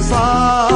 صار